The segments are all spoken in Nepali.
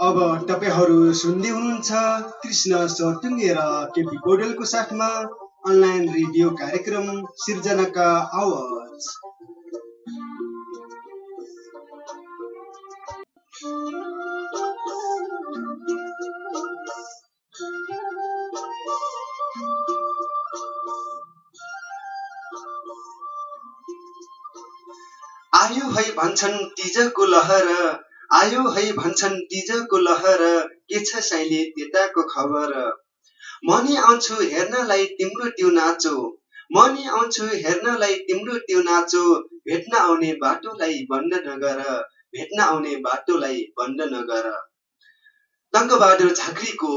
अब तपाईँहरू सुन्दै हुनुहुन्छ कृष्ण सटुङ्गे र केपी पौडेलको साथमा अनलाइन रेडियो कार्यक्रम सिर्जनाका आवाज। भन्छन् तिजको लहर। आयो है भन्छन् तिजको लहर। के छ साइले त्यताको खबर? म नि आउँछु हेर्नलाई तिम्रो त्यो नाचो। म नि आउँछु हेर्नलाई तिम्रो त्यो नाचो। भेट्न आउने बाटोलाई बन्द नगर भेट्न आउने बाटोलाई बन्द नगर टङ्कबहादुर झाँक्रीको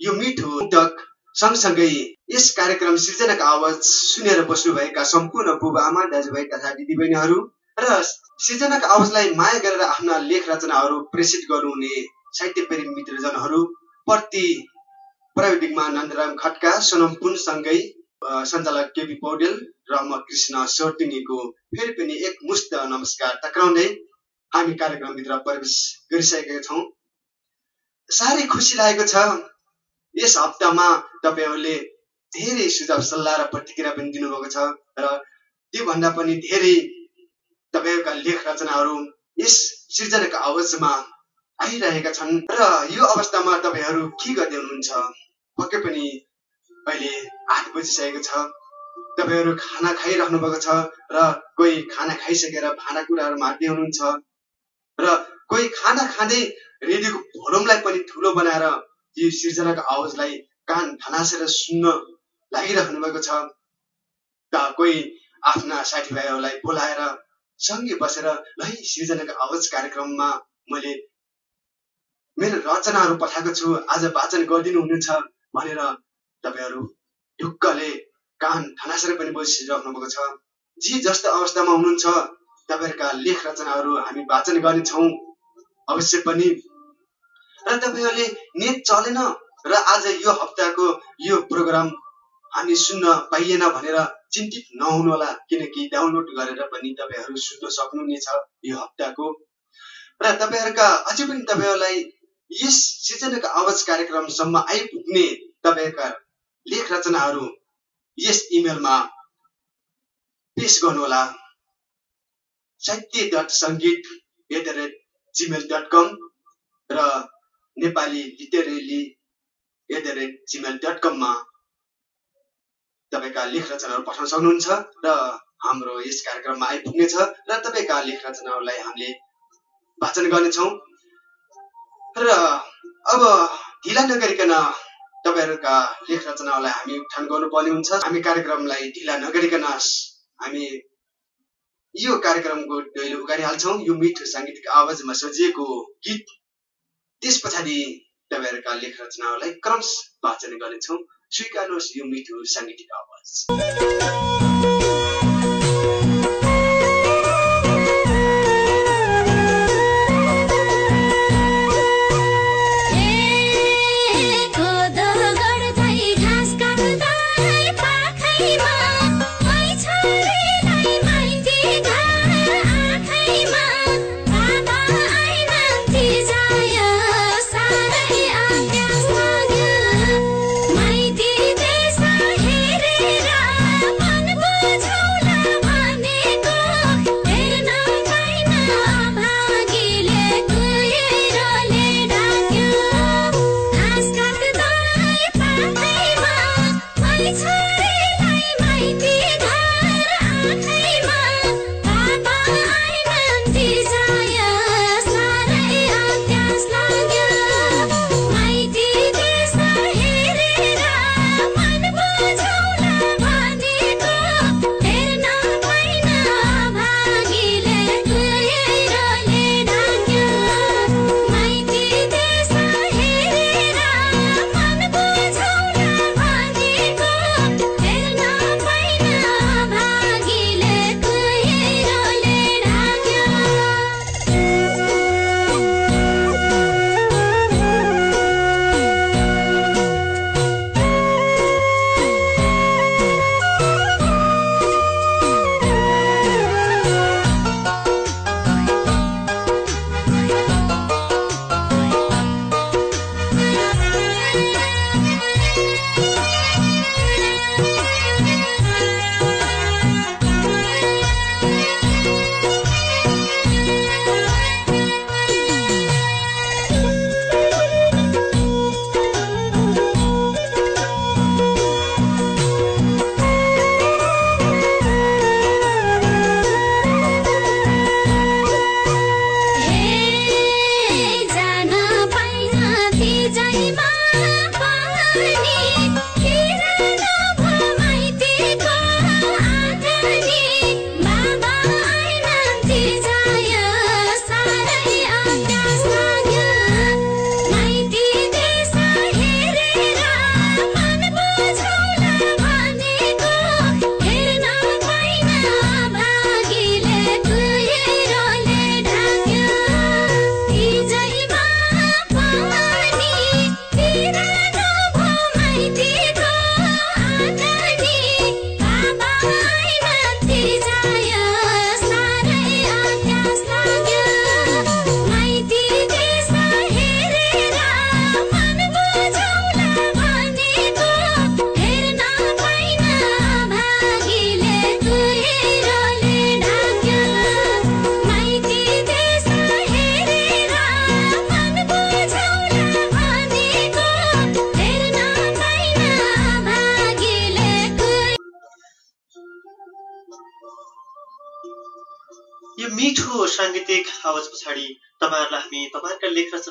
यो मिठो टक सँगसँगै यस कार्यक्रम सिर्जनाको आवाज सुनेर बस्नुभएका सम्पूर्ण बुबा आमा दाजुभाइ तथा दिदीबहिनीहरू र सिर्जनाको आवाजलाई माया गरेर आफ्ना लेख रचनाहरू प्रेषित गर्नुहुने साहित्य प्रेमी मित्रजनहरू प्रति प्राविधिकमा नन्दराम खड्का सोनम पुनसँगै सञ्चालक केपी पौडेल र म कृष्ण सोटिनीको फेरि पनि एक मुस्त नमस्कार टक्राउँदै हामी कार्यक्रमभित्र प्रवेश गरिसकेका छौँ। साह्रै खुसी लागेको छ यस हप्तामा तपाईँहरूले धेरै सुझाव सल्लाह र प्रतिक्रिया पनि दिनुभएको छ र त्योभन्दा पनि धेरै तपाईँहरूका लेख रचनाहरू यस सिर्जनाको आवाजमा आइरहेका छन्। र यो अवस्थामा तपाईँहरू के गर्दै हुनुहुन्छ? पक्कै पनि अहिले आठ बजिसकेको छ। तपाईँहरू खाना खाइराख्नु भएको छ र कोही खाना खाइसकेर भाँडाकुँडाहरू मार्दै हुनुहुन्छ। र कोही खाना खाँदै रेडियोको भोलुमलाई पनि ठुलो बनाएर यो सिर्जनाको आवाजलाई कान धनासेर सुन्न लागिराख्नु भएको छ। त कोही आफ्ना साथीभाइहरूलाई बोलाएर सँगै बसेर ल सिर्जनाको आवाज कार्यक्रममा मैले मेरो रचनाहरू पठाएको छु आज वाचन गरिदिनु हुनेछ भनेर तपाईँहरू ढुक्कले कान धनासेर पनि बसिराख्नु भएको छ। जे जस्तो अवस्थामा हुनुहुन्छ तपाईँहरूका लेख रचनाहरू हामी वाचन गर्नेछौँ। अवश्य पनि। र तपाईँहरूले नेट चलेन र आज यो हप्ताको यो प्रोग्राम हामी सुन्न पाइएन भनेर चिन्तित नहुनुहोला किनकि डाउनलोड गरेर पनि तपाईँहरू सुन्न सक्नुहुनेछ यो हप्ताको। र तपाईँहरूका अझै पनि तपाईँहरूलाई यस सिर्जनाको आवाज कार्यक्रमसम्म आइपुग्ने तपाईँहरूका लेख रचनाहरू यस इमेलमा पेस गर्नुहोला। साहित्य डट सङ्गीत at the rate Gmail dot com र Nepali literary at the rate Gmail dot कममा तपाईँका लेख रचनाहरू पठाउन सक्नुहुन्छ र हाम्रो यस कार्यक्रममा आइपुग्नेछ र तपाईँका लेख रचनाहरूलाई हामीले वाचन गर्नेछौँ। र अब ढिला नगरिकन तपाईँहरूका लेख रचनाहरूलाई हामी उठान गर्नुपर्ने हुन्छ। हामी कार्यक्रमलाई ढिला नगरिकन हामी यो कार्यक्रमको दैलो उगारिहाल्छौँ यो मिठो साङ्गीतिक आवाजमा सजिएको गीत। त्यस पछाडि तपाईँहरूका लेख रचनाहरूलाई क्रमश वाचन गर्नेछौँ। स्वीकार्नुहोस् यो मिठो साङ्गीतिक आवाज। Dallas.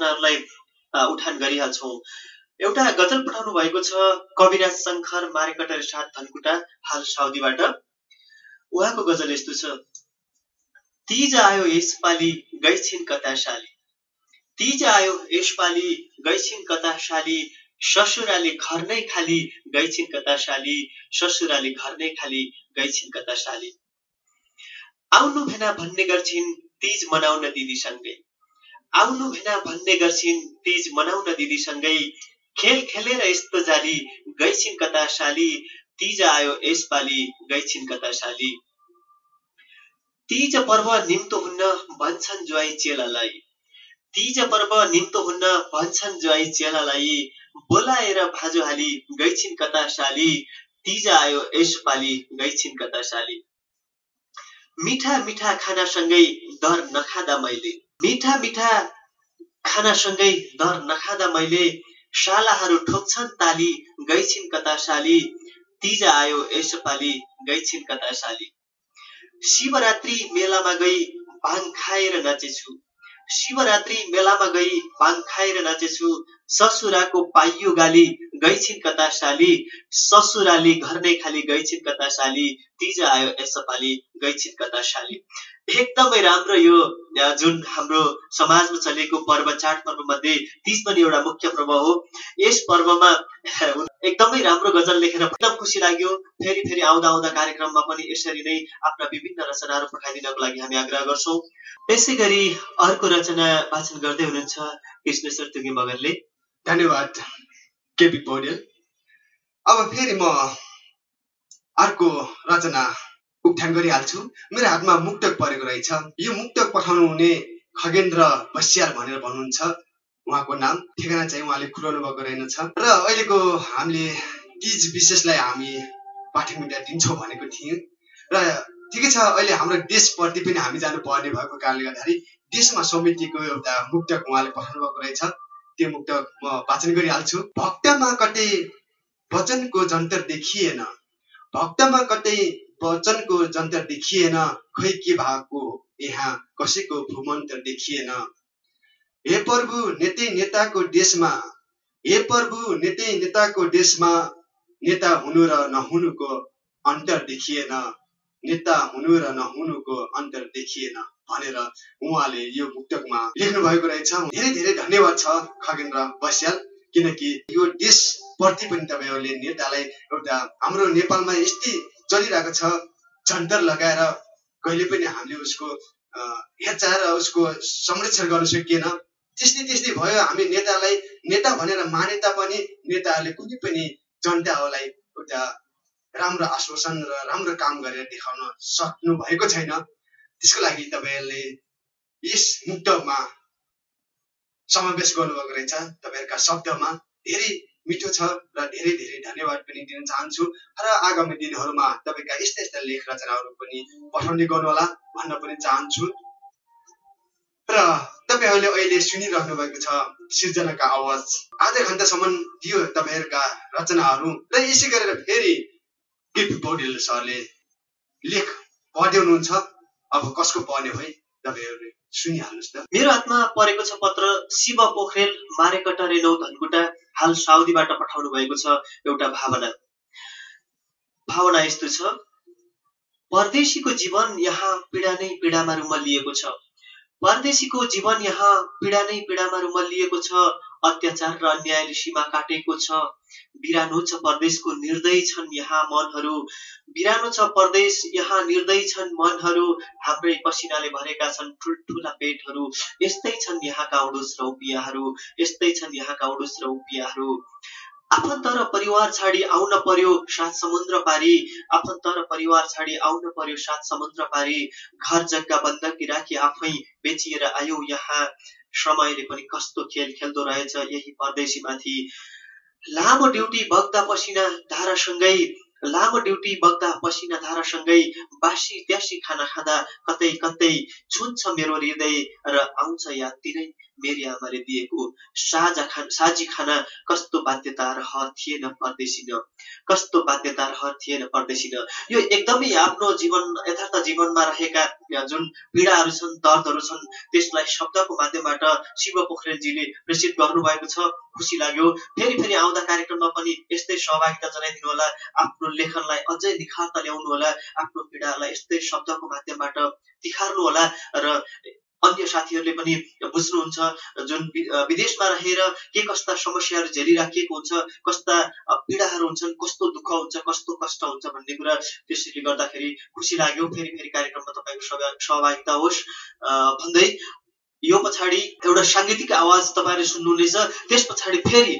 रचनाहरूलाई उठान गरिहाल्छौँ। एउटा गजल पठाउनु भएको छ कविराज शङ्कर मारेकटर साथ धनकुटा हाल साउदीबाट। उहाँको गजल यस्तो छ। तिज आयो यसपालि गैछिन कताशाली। तिज आयो यसपालि गैछिन कताशाली। ससुराले घर नै खाली गैछिन कताशाली। ससुराले घर नै खाली गैछिन कताशाली। आउनु भेना भन्ने गर्छिन् तिज मनाउन दिदीसँगै। आउनु भेना भन्ने गर्छिन्। तिज मनाउन दिदीसँगै खेल खेलेर यस्तो जाली गैछिन् कता साली तिज आयो यसपालि गैछिन् कता साली तिज पर्व निम्तो हुन्न भन्छन् ज्वाई चेलालाई। तिज पर्व निम्तो हुन्न भन्छन् ज्वाई चेलालाई। बोलाएर भाजु हाली गैछिन् कता साली तिज आयो यसपालि गैछिन् कता साली मिठा मिठा खानासँगै दर नखाँदा मैले। मिठा मिठा खानासँगै दर नखाँदा मैले शालाहरू ठोक्छन् ताली गैछिन् कता साली तिज आयो यसपालि गैछिन् कता साली शिवरात्रि मेलामा गई भाङ खाएर नाचेछु। शिवरात्रि मेलामा गई भाङ खाएर नाचेछु। ससुराको पाइयो गाली गैछिन् कता साली ससुराली घर नै खाली गैछिन् कता साली तिज आयो यसपालि गैछिन् कता साली एकदमै राम्रो यो जुन हाम्रो समाजमा चलेको पर्व चाड पर्व मध्ये तिज पनि एउटा मुख्य पर्व हो। यस पर्वमा एकदमै राम्रो गजल लेखेर एकदम खुसी लाग्यो। फेरि फेरि आउँदा आउँदा कार्यक्रममा पनि यसरी नै आफ्ना विभिन्न रचनाहरू पठाइदिनको लागि हामी आग्रह गर्छौँ। त्यसै गरी अर्को रचना वाचन गर्दै हुनुहुन्छ कृष्णेश्वर तुगी मगरले धन्यवाद केपी पौडेल। अब फेरि म अर्को रचना उठान गरिहाल्छु। मेरो हातमा मुक्तक परेको रहेछ। यो मुक्तक पठाउनु हुने खगेन्द्र बस्याल भनेर भन्नुहुन्छ। उहाँको नाम ठेगाना चाहिँ उहाँले खुलाउनु भएको रहेनछ। र अहिलेको हामीले तिज विशेषलाई हामी पाठ्य मिडिया दिन्छौँ भनेको थियौँ। र ठिकै छ अहिले हाम्रो देशप्रति पनि हामी जानुपर्ने भएको कारणले गर्दाखेरि देशमा समितिको एउटा मुक्तक उहाँले पठाउनु भएको रहेछ। त्यो मुक्त म वाचन गरिहाल्छु। भक्तमा कतै वचनको जन्तर देखिएन। भक्तमा कतै वचनको जन्तर देखिएन खै के भएको यहाँ कसैको भूमन्तर देखिएन। हे प्रभु नेतै नेताको देशमा हे प्रभु नेतै नेताको देशमा नेता हुनु र नहुनुको अन्तर देखिएन नेता हुनु र नहुनुको अन्तर देखिएन भनेर उहाँले यो मुक्तकमा लेख्नु भएको रहेछ। धेरै धेरै धन्यवाद छ खगेन्द्र बस्याल किनकि यो देशप्रति पनि तपाईँहरूले नेतालाई एउटा हाम्रो नेपालमा यस्तै चलिरहेको छ। झन्टर लगाएर कहिले पनि हामीले उसको हेरचाह र उसको संरक्षण गर्न सकिएन। त्यस्तै त्यस्तै भयो हामी नेतालाई नेता भनेर माने तापनि नेताहरूले कुनै पनि जनताहरूलाई एउटा राम्रो आश्वासन र राम्रो काम गरेर देखाउन सक्नु भएको छैन। त्यसको लागि तपाईँहरूले यस मुक्तमा समावेश गर्नुभएको रहेछ। तपाईँहरूका शब्दमा धेरै मिठो छ र धेरै धेरै धन्यवाद पनि दिन चाहन्छु। र आगामी दिनहरूमा तपाईँका यस्ता यस्ता लेख रचनाहरू पनि पठाउने गर्नुहोला भन्न पनि चाहन्छु। र तपाईँहरूले अहिले सुनिरहनु भएको छ सिर्जनाका आवाज। आधा घन्टासम्म दियो तपाईँहरूका रचनाहरू र यसै गरेर फेरि पौडेल सरले लेख पढ्दै हुनुहुन्छ। अब कसको पर्ने है मेरो हातमा परेको छ पत्र शिव पोखरेल मारेकटा रेनौ धनकुटा हाल साउदीबाट पठाउनु भएको छ एउटा भावना। भावना यस्तो छ परदेशीको जीवन यहाँ पीडा नै पीडामा रुमलिएको छ। परदेशीको जीवन यहाँ पीडा नै पीडामा रुमलिएको छ। अत्याचार र अन्यायले सीमा काटेको छ। बिरानो छ परदेशको निर्दय छन् यहाँ मनहरू। बिरानो छ परदेश यहाँ निर्दय छन् मनहरू। हाम्रै पसिनाले भरेका छन् ठुल्ठुला पेटहरू। यस्तै छन् यहाँका उडुस र उपियाहरू। यस्तै छन् यहाँका उडुस र उपियाहरू। आफन्त र परिवार छाडी आउन पर्यो सात समुद्र पारी। आफन्त र परिवार छाडी आउन पर्यो सात समुद्र पारी। घर जग्गा बन्दकी राखी आफै बेचिएर आयो यहाँ। समयले पनि कस्तो खेल खेल्दो रहेछ यही परदेशीमाथि। लामो ड्युटी बग्दा पसिना धारासँगै लामो ड्युटी बग्दा पसिना धारासँगै बासी त्यासी खाना खाँदा कतै कतै छुन्छ मेरो हृदय र आउँछ याद तिनै मेरी आमाले दिएको साझा खाना साझी खाना कस्तो बाध्यता रहर थिएन पर्दैसिन कस्तो बाध्यता रहर थिएन पर्दैसिन यो एकदमै आफ्नो जीवन यथार्थ जीवनमा रहेका जुन पीडाहरू छन् दर्दहरू छन् त्यसलाई शब्दको माध्यमबाट शिव पोखरेलजीले प्रेसित गर्नुभएको छ। खुसी लाग्यो। फेरि फेरि आउँदा कार्यक्रममा पनि यस्तै सहभागिता जनाइदिनु होला। आफ्नो लेखनलाई अझै निखार्ता ल्याउनु होला। आफ्नो पीडालाई यस्तै शब्दको माध्यमबाट तिखार्नु होला र अन्य साथीहरूले पनि बुझ्नुहुन्छ जुन विदेशमा रहेर के कस्ता समस्याहरू झेलिराखिएको हुन्छ कस्ता पीडाहरू हुन्छन् कस्तो दुःख हुन्छ कस्तो कष्ट हुन्छ भन्ने कुरा त्यसैले गर्दाखेरि खुसी लाग्यो। फेरि फेरि कार्यक्रममा तपाईँको सहभागिता होस्। भन्दै यो पछाडि एउटा साङ्गीतिक आवाज तपाईँले सुन्नुहुनेछ। त्यस पछाडि फेरि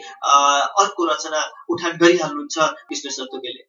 अर्को रचना उठान गरिहाल्नुहुन्छ Krishna सन्तोकेले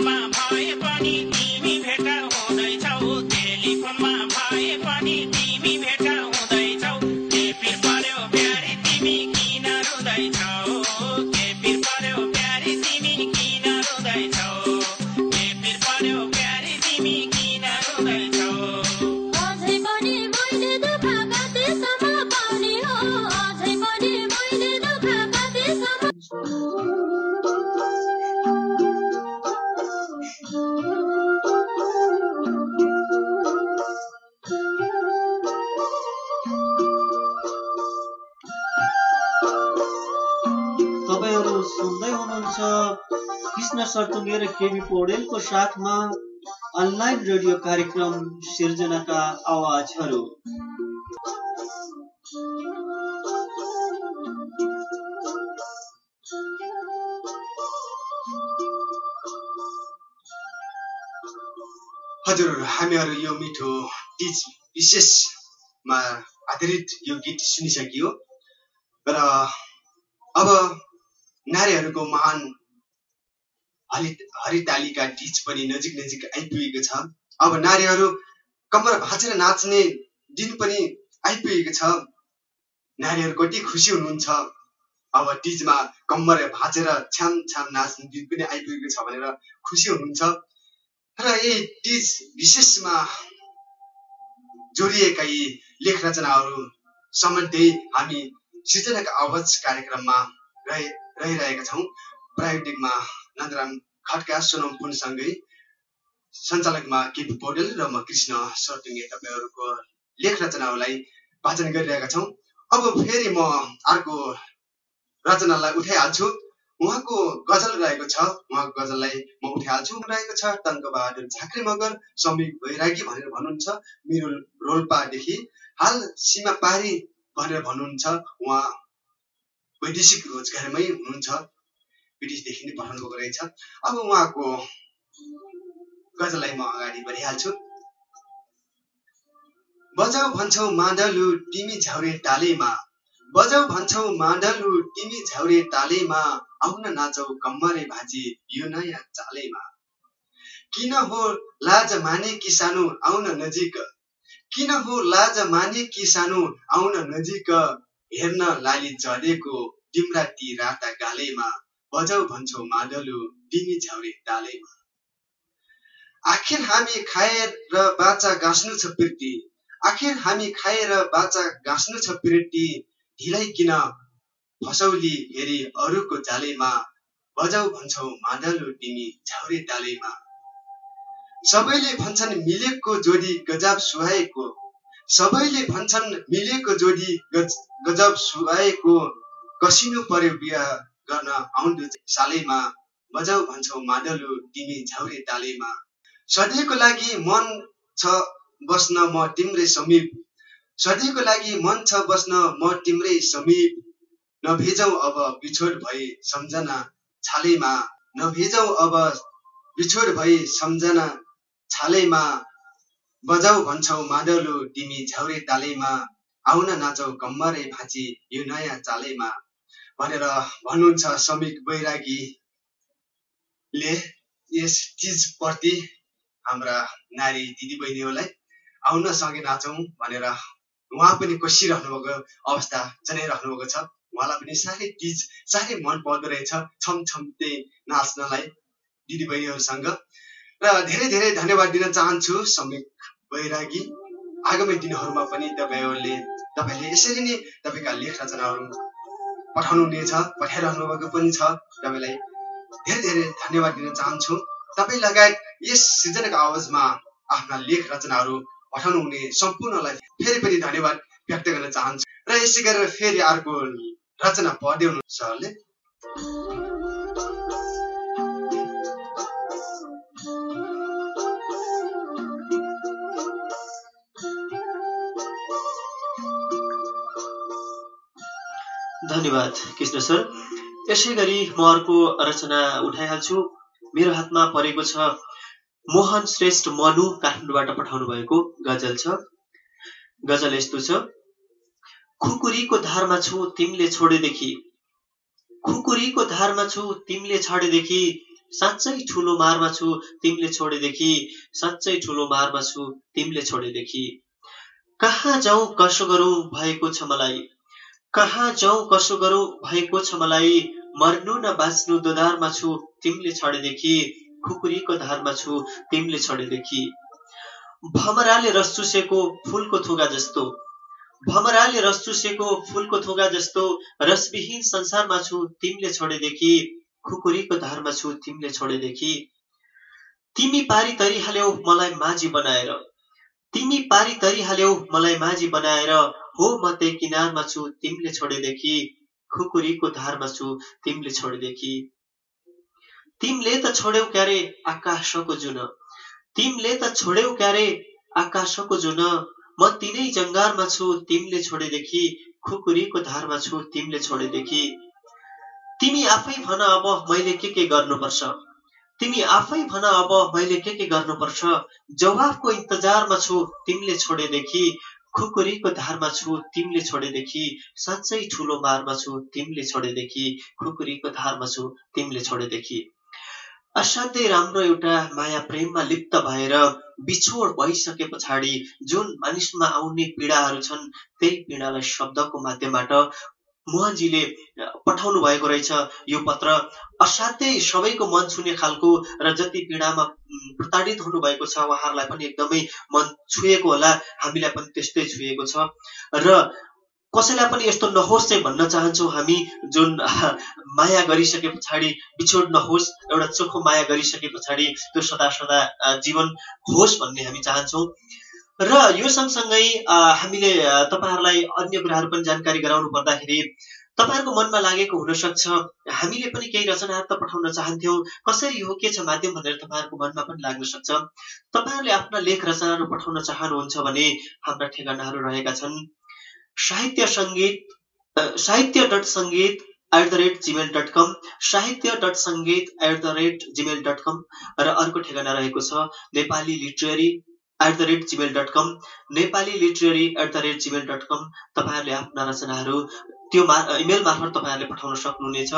I'm bye, bye, bye, bye, bye, Sartunge र केबी पौडेलको साथमा अनलाइन रेडियो कार्यक्रम सिर्जनाका आवाजहरू। हजुर हामीहरू यो मिठो तिज विशेषमा आधारित यो गीत सुनिसकियो। र अब नारीहरूको महान हरितालिका टिच पनि नजिक नजिक आइपुगेको छ। अब नारीहरू कम्मर भाँचेर नाच्ने दिन पनि आइपुगेको छ। नारीहरू कति खुसी हुनुहुन्छ। अब टिजमा कम्मर भाँचेर छ्याम छ्याम नाच्ने दिन पनि आइपुगेको छ भनेर खुसी हुनुहुन्छ। र यही टिज विशेषमा जोडिएका यी लेख रचनाहरू सम्बन्धी हामी सृजनाका आवाज कार्यक्रममा रहि रहिरहेका छौँ। प्राविधिकमा नन्दराम खड्का सोनम पुनसँगै सञ्चालकमा केपी पौडेल र म कृष्ण सर्टिङ्गे तपाईँहरूको लेख रचनाहरूलाई वाचन गरिरहेका छौँ। अब फेरि म अर्को रचनालाई उठाइहाल्छु। उहाँको गजल रहेको छ। उहाँको गजललाई म उठाइहाल्छु। रहेको छ टङ्कबहादुर झाँक्री मगर समीप बैरागी भनेर भन्नुहुन्छ। मेरो रोल्पादेखि हाल सीमा पारी भनेर भन्नुहुन्छ। उहाँ वैदेशिक रोजगारमै हुनुहुन्छ। ब्रिटिसदेखि नै पठाउनु भएको रहेछ। अब उहाँको गजललाई म अगाडि बढिहाल्छु। बजाउ भन्छौ मादलु तिमी झ्याउरे तालेमा बजाउ भन्छौ मादलु तिमी झ्याउरे तालेमा आउन नाचौ कम्मरे भाजी यो नयाँ चालेमा। किन हो लाज माने कि सानो आउन नजिक। किन हो लाज माने कि सानो आउन नजिक। हेर्न लाली चढेको तिम्रा ती राता गालेमा। बजाउ भन्छौ मादलु तिमी झ्याउरे तालैमा आखिर हामी खाएर र बाचा गाँस्नु छ पिर्ती। आखिर हामी खाएर बाचा गाँस्नु छ पिर्ती। ढिलाइ किन फसौली हेरी अरूको जालेमा? बजाउ भन्छौ मादलु तिमी झ्याउरे तालैमा सबैले भन्छन् मिलेको जोडी गजब सुहाएको। सबैले भन्छन् मिलेको जोडी गज गजब सुहाएको। कसिनु पर्यो बिहा गर्न आउँदो सालैमा बजाउ भन्छौ मादलु तिमी झ्याउरे तालैमा सधैँको लागि मन छ बस्न म तिम्रै समीप। सधैँको लागि मन छ बस्न म तिम्रै समीप। नभेजौ अब बिछोड भई सम्झना छालैमा। नभेजौ अब बिछोड भई सम्झना छालैमा। बजाउ भन्छौ मादलु तिमी झ्याउरे तालैमा आउन नाचौ कम्मरै भाँची यो नयाँ चालैमा। भनेर भन्नुहुन्छ श्रमिक बैरागीले यस चिजप्रति हाम्रा नारी दिदीबहिनीहरूलाई आउन सँगै नाचौँ भनेर उहाँ पनि कोसिरहनु भएको अवस्था जनाइराख्नु भएको छ। उहाँलाई पनि साह्रै चिज साह्रै मन पर्दो रहेछ छम छम्ते नाच्नलाई दिदीबहिनीहरूसँग। र धेरै धेरै धन्यवाद दिन चाहन्छु श्रमिक बैरागी आगामी दिनहरूमा पनि तपाईँहरूले तपाईँले यसरी नै तपाईँका लेख रचनाहरू पठाउनु हुनेछ पठाइरहनु भएको पनि छ। तपाईँलाई धेरै धेरै धन्यवाद दिन चाहन्छु। तपाईँ लगायत यस सृजनाको आवाजमा आफ्ना लेख रचनाहरू पठाउनु हुने सम्पूर्णलाई फेरि पनि धन्यवाद व्यक्त गर्न चाहन्छु। र यसै गरेर फेरि अर्को रचना पढ्दै हुनुहुन्छ धन्यवाद कृष्ण सर। यसै गरी म अर्को रचना उठाइहाल्छु। मेरो हातमा परेको छ मोहन श्रेष्ठ मनु काठमाडौँबाट पठाउनु भएको गजल छ। गजल यस्तो छ खुकुरीको धारमा छु तिमीले छोडेदेखि। खुकुरीको धारमा छु तिमीले छाडेदेखि। साँच्चै ठुलो मारमा छु तिमीले छोडेदेखि। साँच्चै ठुलो मारमा छु तिमीले छोडेदेखि। कहाँ जाउँ कसो गरौँ भएको छ मलाई। कहाँ जाउँ कसो गरौँ भएको छ मलाई? मर्नु न बाँच्नु दोधारमा छु तिमीले छोडेदेखि खुकुरीको धारमा छु तिमीले छोडेदेखि। भमराले रस चुसेको फुलको थुगा जस्तो। भमराले रस चुसेको फुलको थुगा जस्तो रसविहीन संसारमा छु तिमीले छोडेदेखि खुकुरीको धारमा छु तिमीले छोडेदेखि। तिमी पारी तरिहाल्यौ मलाई माझी बनाएर। तिमी पारी तरिहाल्यौ मलाई माझी बनाएर हो म त्यही किनारमा छु तिमीले छोडेदेखि खुकुरीको धारमा छु तिमीले छोडेदेखि। तिमीले त छोड्यौ क्यारे आकाशको जुन। तिमीले त छोड्यौ क्यारे आकाशको जुन। म तिनै जङ्गारमा छु तिमीले छोडेदेखि खुकुरीको धारमा छु तिमीले छोडेदेखि। तिमी आफै भन अब मैले के के गर्नुपर्छ। तिमी आफै भन अब मैले के के गर्नुपर्छ। जवाफको इन्तजारमा छु तिमीले छोडेदेखि खुकुरीको धारमा छु तिमीले छोडेदेखि साँच्चै ठुलो मारमा छु तिमीले छोडेदेखि खुकुरीको धारमा छु तिमीले छोडेदेखि। असाध्यै राम्रो एउटा माया प्रेममा लिप्त भएर बिछोड भइसके पछाडि जुन मानिसमा आउने पीडाहरू छन् त्यही पीडालाई शब्दको माध्यमबाट मोहनजीले पठाउनु भएको रहेछ यो पत्र। असाध्यै सबैको मन छुने खालको र जति पीडामा प्रताडित हुनुभएको छ उहाँहरूलाई पनि एकदमै मन छुएको होला। हामीलाई पनि त्यस्तै छुएको छ। र कसैलाई पनि यस्तो नहोस् चाहिँ भन्न चाहन्छौँ हामी जुन माया गरिसके पछाडि बिछोड नहोस् एउटा चोखो माया गरिसके पछाडि त्यो सदा सदा जीवन होस् भन्ने हामी चाहन्छौँ। र यो सँगसँगै हामीले तपाईँहरूलाई अन्य कुराहरू पनि जानकारी गराउनु पर्दाखेरि तपाईँहरूको मनमा लागेको हुनसक्छ। हामीले पनि केही रचनाहरू त पठाउन चाहन्थ्यौँ। कसरी हो के छ माध्यम भनेर तपाईँहरूको मनमा पनि लाग्न सक्छ। तपाईँहरूले आफ्ना लेख रचनाहरू पठाउन चाहनुहुन्छ भने हाम्रा ठेगानाहरू रहेका छन्। साहित्य सङ्गीत साहित्य डट सङ्गीत at the rate Gmail dot com साहित्य डट सङ्गीत at the rate Gmail dot com र अर्को ठेगाना रहेको छ Nepali literary. At the rate Gmail dot com Nepali literary at the rate Gmail dot com तपाईँहरूले आफ्ना रचनाहरू त्यो इमेल मार्फत तपाईँहरूले पठाउन सक्नुहुनेछ।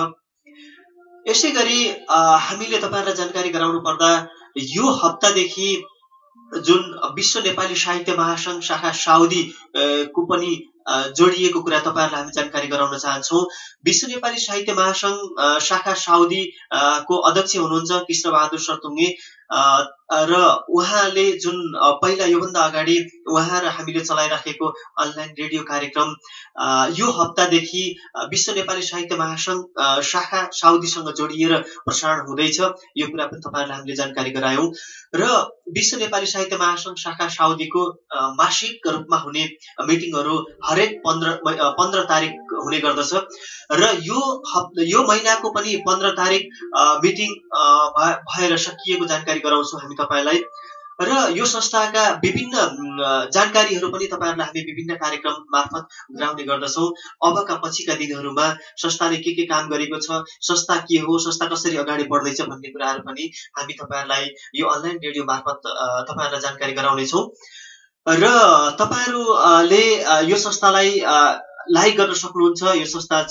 यसै गरी हामीले तपाईँहरूलाई जानकारी गराउनु पर्दा यो हप्तादेखि जुन विश्व नेपाली साहित्य महासङ्घ शाखा साउदी को पनि जोडिएको कुरा तपाईँहरूलाई हामी जानकारी गराउन चाहन्छौँ विश्व नेपाली साहित्य महासङ्घ शाखा साउदी को अध्यक्ष हुनुहुन्छ कृष्णबहादुर सर्तुङ्गे। र उहाँले जुन पहिला योभन्दा अगाडि उहाँ र हामीले चलाइराखेको अनलाइन रेडियो कार्यक्रम यो हप्तादेखि विश्व नेपाली साहित्य महासङ्घ शाखा साउदीसँग जोडिएर प्रसारण हुँदैछ। यो कुरा पनि तपाईँहरूलाई हामीले जानकारी गरायौँ। र विश्व नेपाली साहित्य महासङ्घ शाखा साउदीको मासिक रूपमा हुने मिटिङहरू हरेक पन्ध्र पन्ध्र तारिक हुने गर्दछ। र यो यो महिनाको पनि पन्ध्र तारिक मिटिङ भएर सकिएको जानकारी गराउँछौँ हामी तपाईँलाई। र यो संस्थाका विभिन्न जानकारीहरू पनि तपाईँहरूलाई हामी विभिन्न कार्यक्रम मार्फत गराउने गर्दछौँ। अबका पछिका दिनहरूमा संस्थाले के के काम गरेको छ संस्था के हो संस्था कसरी अगाडि बढ्दैछ भन्ने कुराहरू पनि हामी तपाईँहरूलाई यो अनलाइन रेडियो मार्फत तपाईँहरूलाई जानकारी गराउनेछौँ। र तपाईँहरूले यो संस्थालाई लाइक गर्न सक्नुहुन्छ। यो संस्था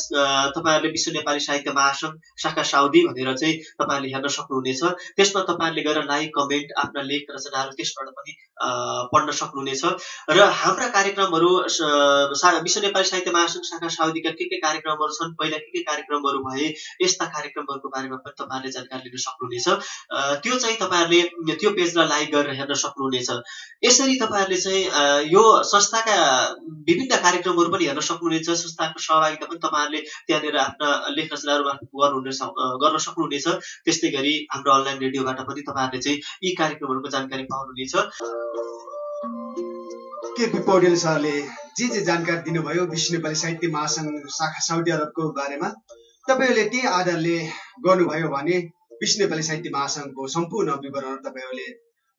तपाईँहरूले विश्व नेपाली साहित्य महासङ्घ शाखा साउदी भनेर चाहिँ तपाईँहरूले हेर्न सक्नुहुनेछ। त्यसमा तपाईँहरूले गएर लाइक कमेन्ट आफ्ना लेख रचनाहरू त्यसबाट पनि पढ्न सक्नुहुनेछ। र हाम्रा कार्यक्रमहरू विश्व नेपाली साहित्य महासङ्घ शाखा साउदीका के के कार्यक्रमहरू छन् पहिला के के कार्यक्रमहरू भए यस्ता कार्यक्रमहरूको बारेमा पनि तपाईँहरूले जानकारी लिन सक्नुहुनेछ। त्यो चाहिँ तपाईँहरूले त्यो पेजलाई लाइक गरेर हेर्न सक्नुहुनेछ। यसरी तपाईँहरूले चाहिँ यो संस्थाका विभिन्न कार्यक्रमहरू पनि हेर्न सक्नु सक्नुहुनेछ संस्थाको सहभागिता पनि तपाईँहरूले त्यहाँनिर आफ्ना लेख रचनाहरू गर्नुहुने गर्न सक्नुहुनेछ। त्यस्तै गरी हाम्रो अनलाइन रेडियोबाट पनि तपाईँहरूले चाहिँ यी कार्यक्रमहरूको जानकारी पाउनुहुनेछ। के पौडेल सरले जे जे जानकारी दिनुभयो विश्व नेपाली साहित्य महासङ्घ शाखा साउदी अरबको बारेमा तपाईँहरूले त्यही आधारले गर्नुभयो भने विश्व नेपाली साहित्य महासङ्घको सम्पूर्ण विवरण तपाईँहरूले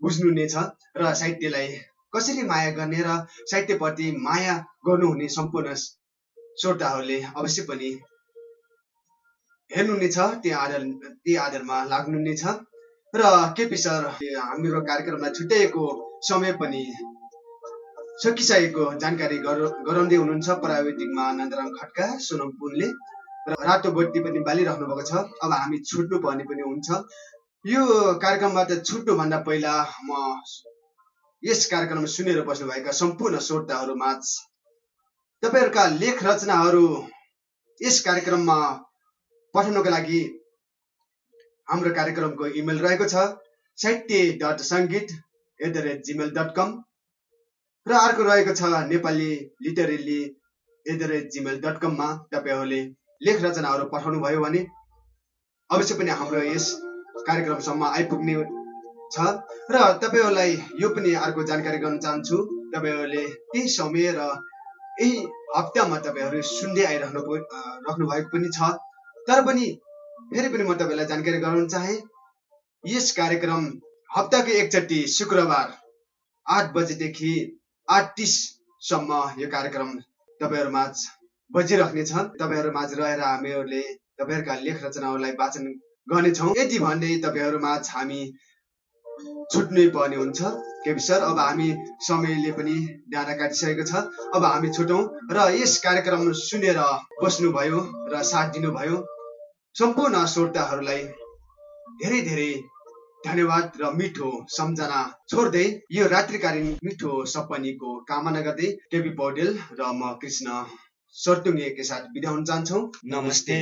बुझ्नुहुनेछ र साहित्यलाई कसरी माया गर्ने र साहित्यप्रति माया गर्नुहुने सम्पूर्ण श्रोताहरूले अवश्य पनि हेर्नुहुनेछ त्यो आधार त्यही आधारमा लाग्नुहुनेछ। र केपी सर हाम्रो कार्यक्रमलाई छुट्याएको समय पनि सकिसकेको जानकारी गराउँदै हुनुहुन्छ प्राविधिकमा नन्दराम खड्का सोनम पुनले। र रातो बत्ती पनि बालिराख्नु भएको छ। अब हामी छुट्नु पर्ने पनि हुन्छ। यो कार्यक्रमबाट छुट्नुभन्दा पहिला म यस कार्यक्रम सुनेर बस्नुभएका सम्पूर्ण श्रोताहरू माझ। तपाईँहरूका लेख रचनाहरू यस कार्यक्रममा पठाउनको लागि हाम्रो कार्यक्रमको इमेल रहेको छ साहित्य डट सङ्गीत at the rate Gmail dot com र अर्को रहेको छ Nepali literary at the rate Gmail dot कममा तपाईँहरूले लेख रचनाहरू पठाउनु भयो भने अवश्य पनि हाम्रो यस कार्यक्रमसम्म आइपुग्ने छ। र तपाईँहरूलाई यो पनि अर्को जानकारी गर्न चाहन्छु। तपाईँहरूले त्यही समय र यही हप्तामा तपाईँहरू सुन्दै आइरहनु राख्नु भएको पनि छ। तर पनि फेरि पनि म तपाईँलाई जानकारी गराउन चाहे यस कार्यक्रम हप्ताको एकचोटि शुक्रबार आठ बजेदेखि आठ तिससम्म यो कार्यक्रम तपाईँहरू माझ बजिराख्नेछ। तपाईँहरू माझ रहेर हामीहरूले तपाईँहरूका लेख रचनाहरूलाई वाचन गर्नेछौँ। यति भन्दै तपाईँहरू माझ हामी छुट्नै पर्ने हुन्छ। केपी सर अब हामी समयले पनि डाँडा काटिसकेको छ। अब हामी छुटौँ र यस कार्यक्रम सुनेर बस्नुभयो र साथ दिनुभयो। सम्पूर्ण श्रोताहरूलाई धेरै धेरै धन्यवाद र मिठो सम्झना छोड्दै यो रात्रिकालीन मिठो सपनीको कामना गर्दै केपी पौडेल र म कृष्ण सर्तुङ्गेका साथ बिदा हुन चाहन्छौ। नमस्ते।